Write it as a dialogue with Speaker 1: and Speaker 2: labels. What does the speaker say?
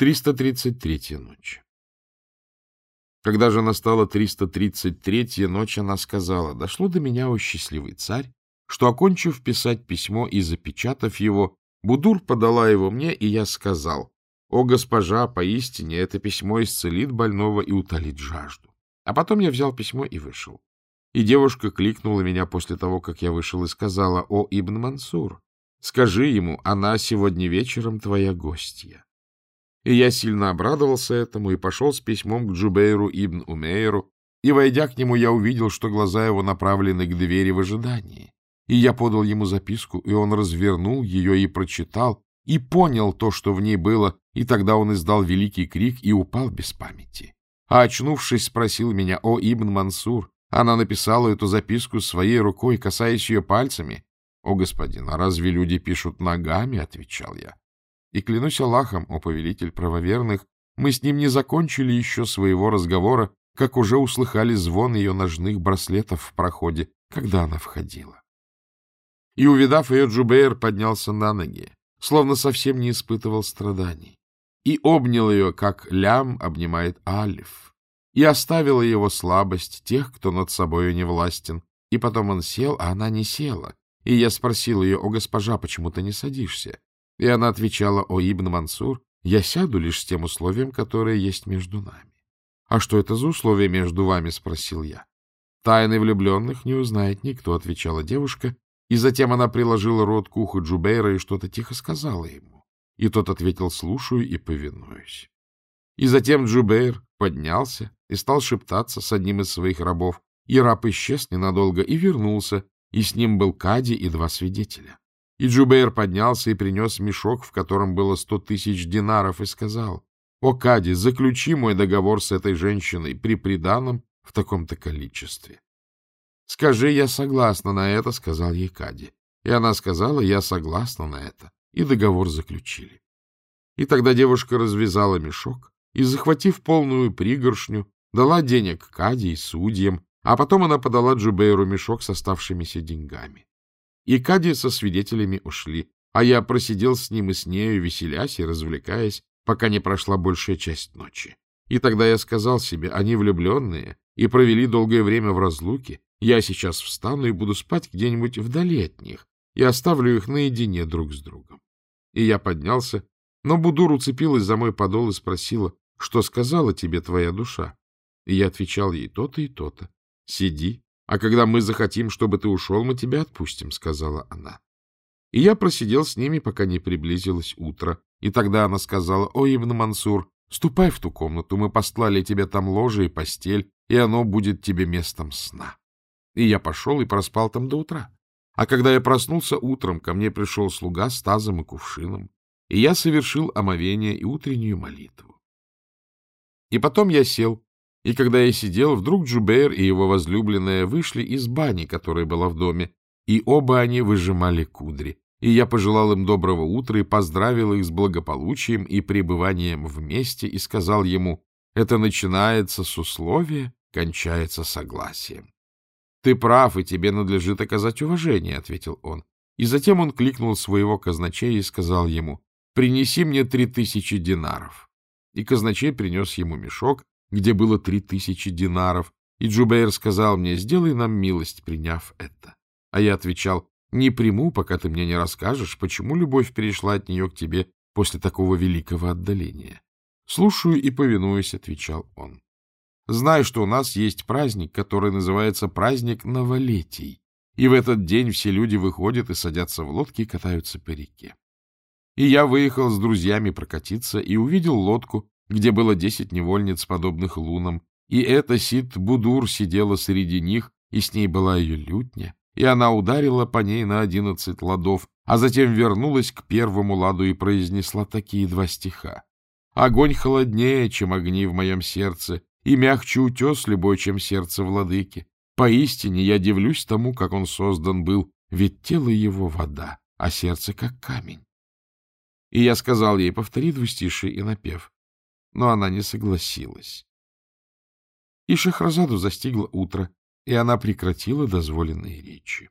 Speaker 1: 333-я ночь. Когда же настала 333-я ночь, она сказала, «Дошло до меня, о счастливый царь, что, окончив писать письмо и запечатав его, Будур подала его мне, и я сказал, «О, госпожа, поистине это письмо исцелит больного и утолит жажду». А потом я взял письмо и вышел. И девушка кликнула меня после того, как я вышел, и сказала, «О, Ибн Мансур, скажи ему, она сегодня вечером твоя гостья». И я сильно обрадовался этому и пошел с письмом к Джубейру ибн Умейру, и, войдя к нему, я увидел, что глаза его направлены к двери в ожидании. И я подал ему записку, и он развернул ее и прочитал, и понял то, что в ней было, и тогда он издал великий крик и упал без памяти. А очнувшись, спросил меня, «О, Ибн Мансур, она написала эту записку своей рукой, касаясь ее пальцами?» «О, господин, а разве люди пишут ногами?» — отвечал я. И клянусь Аллахом, о повелитель правоверных, мы с ним не закончили еще своего разговора, как уже услыхали звон ее ножных браслетов в проходе, когда она входила. И, увидав ее, Джубейр поднялся на ноги, словно совсем не испытывал страданий, и обнял ее, как лям обнимает алиф, и оставила его слабость тех, кто над собою не властен. И потом он сел, а она не села. И я спросил ее, о, госпожа, почему ты не садишься? И она отвечала, о, Ибн Мансур, я сяду лишь с тем условием, которое есть между нами. — А что это за условие между вами? — спросил я. — Тайны влюбленных не узнает никто, — отвечала девушка, и затем она приложила рот к уху Джубейра и что-то тихо сказала ему. И тот ответил, слушаю и повинуюсь. И затем Джубейр поднялся и стал шептаться с одним из своих рабов, и раб исчез ненадолго и вернулся, и с ним был Кади и два свидетеля. И Джубейр поднялся и принес мешок, в котором было сто тысяч динаров, и сказал, «О, Кади, заключи мой договор с этой женщиной при приданом в таком-то количестве». «Скажи, я согласна на это», — сказал ей Кади. И она сказала, «Я согласна на это». И договор заключили. И тогда девушка развязала мешок и, захватив полную пригоршню, дала денег Кади и судьям, а потом она подала Джубейру мешок с оставшимися деньгами. И Кади со свидетелями ушли, а я просидел с ним и с нею, веселясь и развлекаясь, пока не прошла большая часть ночи. И тогда я сказал себе, они влюбленные и провели долгое время в разлуке, я сейчас встану и буду спать где-нибудь вдали от них и оставлю их наедине друг с другом. И я поднялся, но Будур уцепилась за мой подол и спросила, что сказала тебе твоя душа? И я отвечал ей то-то и то-то. Сиди а когда мы захотим, чтобы ты ушел, мы тебя отпустим, — сказала она. И я просидел с ними, пока не приблизилось утро. И тогда она сказала, — О, Ибн Мансур, ступай в ту комнату, мы послали тебе там ложе и постель, и оно будет тебе местом сна. И я пошел и проспал там до утра. А когда я проснулся утром, ко мне пришел слуга с тазом и кувшином, и я совершил омовение и утреннюю молитву. И потом я сел и когда я сидел, вдруг Джубейр и его возлюбленная вышли из бани, которая была в доме, и оба они выжимали кудри. И я пожелал им доброго утра и поздравил их с благополучием и пребыванием вместе, и сказал ему, это начинается с условия, кончается согласием. — Ты прав, и тебе надлежит оказать уважение, — ответил он. И затем он кликнул своего казначея и сказал ему, — принеси мне три тысячи динаров. И казначей принес ему мешок, где было три тысячи динаров, и Джубейр сказал мне, сделай нам милость, приняв это. А я отвечал, не приму, пока ты мне не расскажешь, почему любовь перешла от нее к тебе после такого великого отдаления. Слушаю и повинуюсь, — отвечал он. Знай, что у нас есть праздник, который называется праздник новолетий, и в этот день все люди выходят и садятся в лодки и катаются по реке. И я выехал с друзьями прокатиться и увидел лодку, где было десять невольниц, подобных лунам, и эта Сид-Будур сидела среди них, и с ней была ее лютня, и она ударила по ней на одиннадцать ладов, а затем вернулась к первому ладу и произнесла такие два стиха. «Огонь холоднее, чем огни в моем сердце, и мягче утес любой, чем сердце владыки. Поистине я дивлюсь тому, как он создан был, ведь тело его — вода, а сердце — как камень». И я сказал ей, повтори двустишие и напев но она не согласилась. И Шахразаду застигло утро, и она прекратила дозволенные речи.